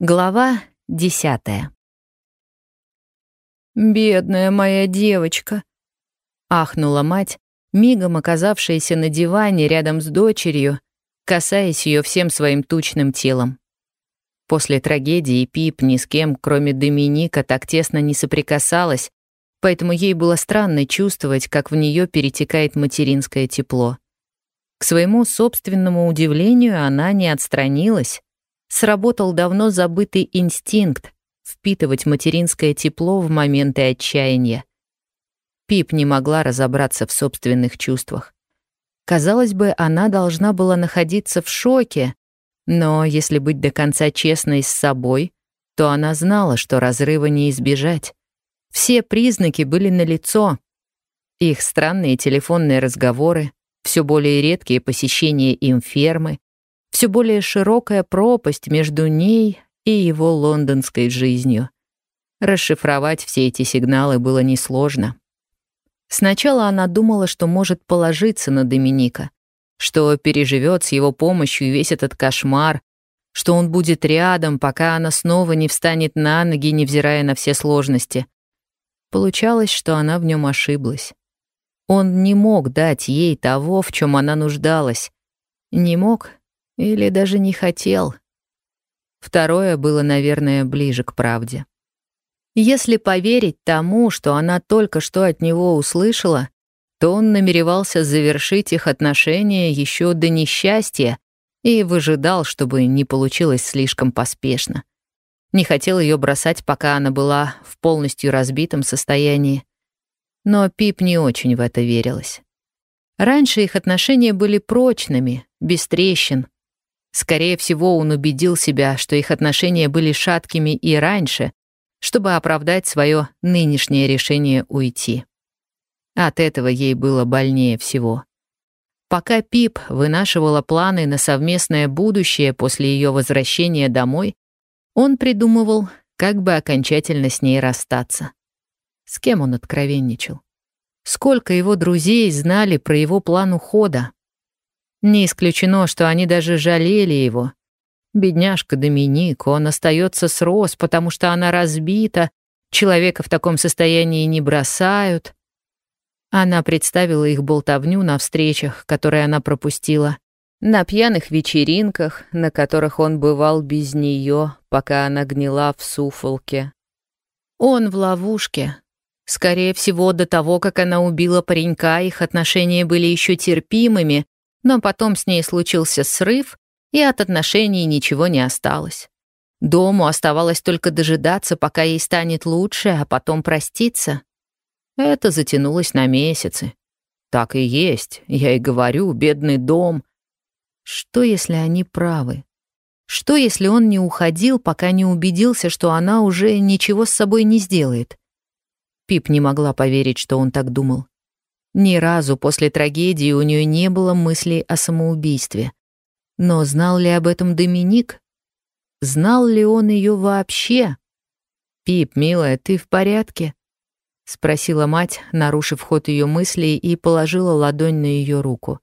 Глава десятая. «Бедная моя девочка!» — ахнула мать, мигом оказавшаяся на диване рядом с дочерью, касаясь ее всем своим тучным телом. После трагедии Пип ни с кем, кроме Доминика, так тесно не соприкасалась, поэтому ей было странно чувствовать, как в нее перетекает материнское тепло. К своему собственному удивлению она не отстранилась, сработал давно забытый инстинкт впитывать материнское тепло в моменты отчаяния. Пип не могла разобраться в собственных чувствах. Казалось бы, она должна была находиться в шоке, но если быть до конца честной с собой, то она знала, что разрыва не избежать. Все признаки были налицо. Их странные телефонные разговоры, все более редкие посещения им фермы, все более широкая пропасть между ней и его лондонской жизнью. Расшифровать все эти сигналы было несложно. Сначала она думала, что может положиться на Доминика, что переживет с его помощью весь этот кошмар, что он будет рядом, пока она снова не встанет на ноги, невзирая на все сложности. Получалось, что она в нем ошиблась. Он не мог дать ей того, в чем она нуждалась. Не мог или даже не хотел. Второе было, наверное, ближе к правде. Если поверить тому, что она только что от него услышала, то он намеревался завершить их отношения еще до несчастья и выжидал, чтобы не получилось слишком поспешно. Не хотел ее бросать, пока она была в полностью разбитом состоянии. Но Пип не очень в это верилась. Раньше их отношения были прочными, без трещин, Скорее всего, он убедил себя, что их отношения были шаткими и раньше, чтобы оправдать свое нынешнее решение уйти. От этого ей было больнее всего. Пока Пип вынашивала планы на совместное будущее после ее возвращения домой, он придумывал, как бы окончательно с ней расстаться. С кем он откровенничал? Сколько его друзей знали про его план ухода? Не исключено, что они даже жалели его. Бедняжка Доминик, он остается с Рос, потому что она разбита, человека в таком состоянии не бросают. Она представила их болтовню на встречах, которые она пропустила, на пьяных вечеринках, на которых он бывал без нее, пока она гнила в суфолке. Он в ловушке. Скорее всего, до того, как она убила паренька, их отношения были еще терпимыми, но потом с ней случился срыв, и от отношений ничего не осталось. Дому оставалось только дожидаться, пока ей станет лучше, а потом проститься. Это затянулось на месяцы. Так и есть, я и говорю, бедный дом. Что, если они правы? Что, если он не уходил, пока не убедился, что она уже ничего с собой не сделает? Пип не могла поверить, что он так думал. Ни разу после трагедии у нее не было мыслей о самоубийстве. Но знал ли об этом Доминик? Знал ли он ее вообще? «Пип, милая, ты в порядке?» — спросила мать, нарушив ход ее мыслей, и положила ладонь на ее руку.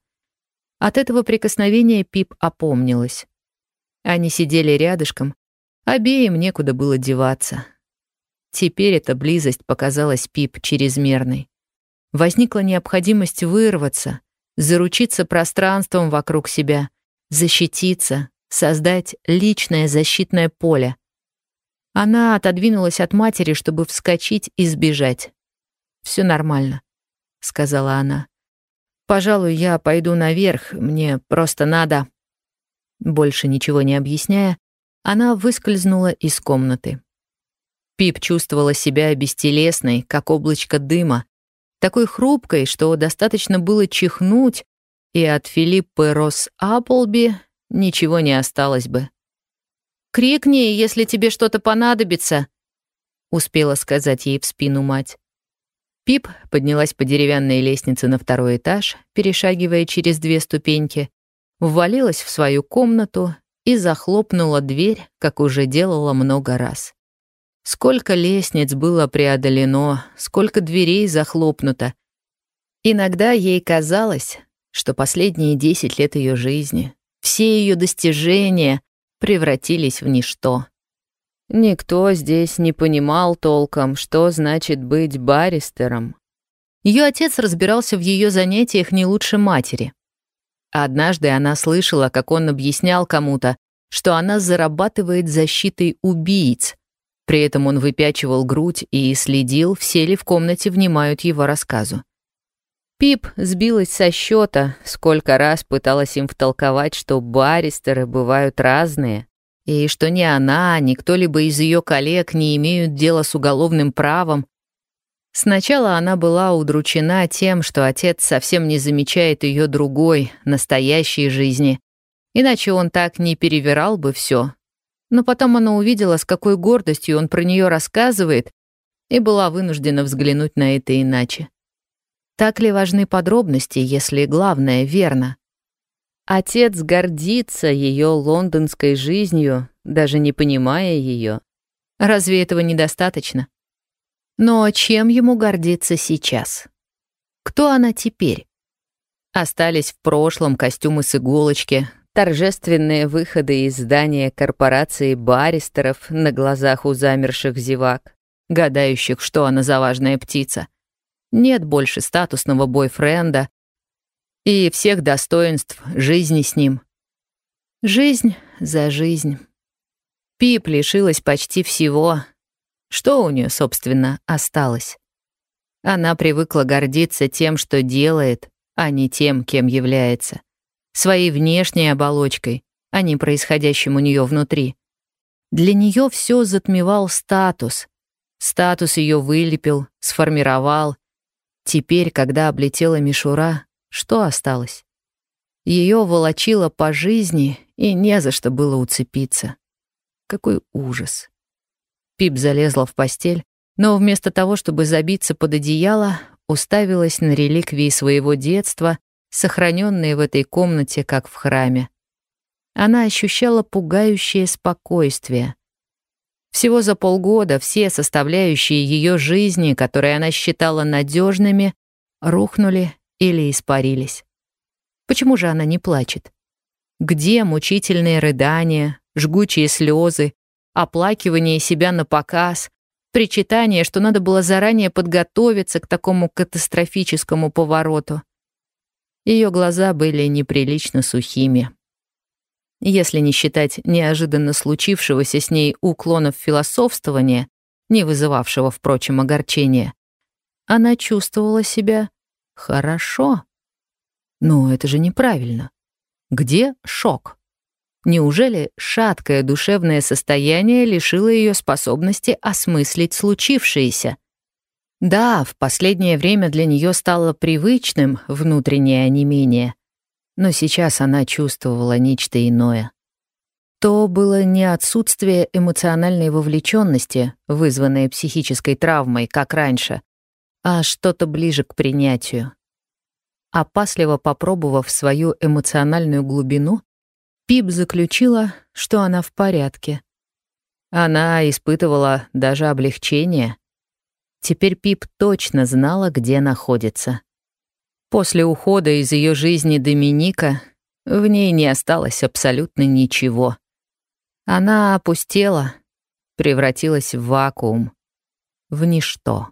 От этого прикосновения Пип опомнилась. Они сидели рядышком, обеим некуда было деваться. Теперь эта близость показалась Пип чрезмерной возникла необходимость вырваться, заручиться пространством вокруг себя, защититься, создать личное защитное поле. Она отодвинулась от матери, чтобы вскочить и сбежать. Все нормально», — сказала она. «Пожалуй, я пойду наверх, мне просто надо...» Больше ничего не объясняя, она выскользнула из комнаты. Пип чувствовала себя бестелесной, как облачко дыма, такой хрупкой, что достаточно было чихнуть, и от Филиппы Росс Апплби ничего не осталось бы. «Крикни, если тебе что-то понадобится», — успела сказать ей в спину мать. Пип поднялась по деревянной лестнице на второй этаж, перешагивая через две ступеньки, ввалилась в свою комнату и захлопнула дверь, как уже делала много раз. Сколько лестниц было преодолено, сколько дверей захлопнуто. Иногда ей казалось, что последние десять лет ее жизни, все ее достижения превратились в ничто. Никто здесь не понимал толком, что значит быть баристером. Ее отец разбирался в ее занятиях не лучше матери. Однажды она слышала, как он объяснял кому-то, что она зарабатывает защитой убийц. При этом он выпячивал грудь и следил, все ли в комнате внимают его рассказу. Пип сбилась со счета, сколько раз пыталась им втолковать, что баристеры бывают разные, и что ни она, ни кто-либо из ее коллег не имеют дела с уголовным правом. Сначала она была удручена тем, что отец совсем не замечает ее другой, настоящей жизни, иначе он так не перевирал бы все. Но потом она увидела, с какой гордостью он про нее рассказывает, и была вынуждена взглянуть на это иначе. Так ли важны подробности, если главное верно? Отец гордится ее лондонской жизнью, даже не понимая ее. Разве этого недостаточно? Но чем ему гордиться сейчас? Кто она теперь? Остались в прошлом костюмы с иголочки, торжественные выходы из здания корпорации баристеров на глазах у замерших зевак, гадающих, что она за важная птица. Нет больше статусного бойфренда, и всех достоинств жизни с ним. Жизнь за жизнь. Пип лишилась почти всего. Что у нее, собственно, осталось? Она привыкла гордиться тем, что делает, а не тем, кем является. Своей внешней оболочкой, а не происходящим у нее внутри. Для нее все затмевал статус. Статус ее вылепил, сформировал. Теперь, когда облетела мишура, что осталось? Ее волочило по жизни, и не за что было уцепиться. Какой ужас. Пип залезла в постель, но вместо того, чтобы забиться под одеяло, уставилась на реликвии своего детства, сохраненные в этой комнате, как в храме. Она ощущала пугающее спокойствие. Всего за полгода все составляющие ее жизни, которые она считала надежными, рухнули или испарились. Почему же она не плачет? Где мучительные рыдания, жгучие слезы, оплакивание себя на показ, причитание, что надо было заранее подготовиться к такому катастрофическому повороту? Ее глаза были неприлично сухими. Если не считать неожиданно случившегося с ней уклонов философствования, не вызывавшего, впрочем, огорчения, она чувствовала себя Хорошо. Но это же неправильно. Где шок? Неужели шаткое душевное состояние лишило ее способности осмыслить случившееся? Да, в последнее время для нее стало привычным внутреннее онемение, но сейчас она чувствовала нечто иное. То было не отсутствие эмоциональной вовлеченности, вызванное психической травмой, как раньше, а что-то ближе к принятию. Опасливо попробовав свою эмоциональную глубину, Пип заключила, что она в порядке. Она испытывала даже облегчение. Теперь Пип точно знала, где находится. После ухода из ее жизни Доминика в ней не осталось абсолютно ничего. Она опустела, превратилась в вакуум, в ничто.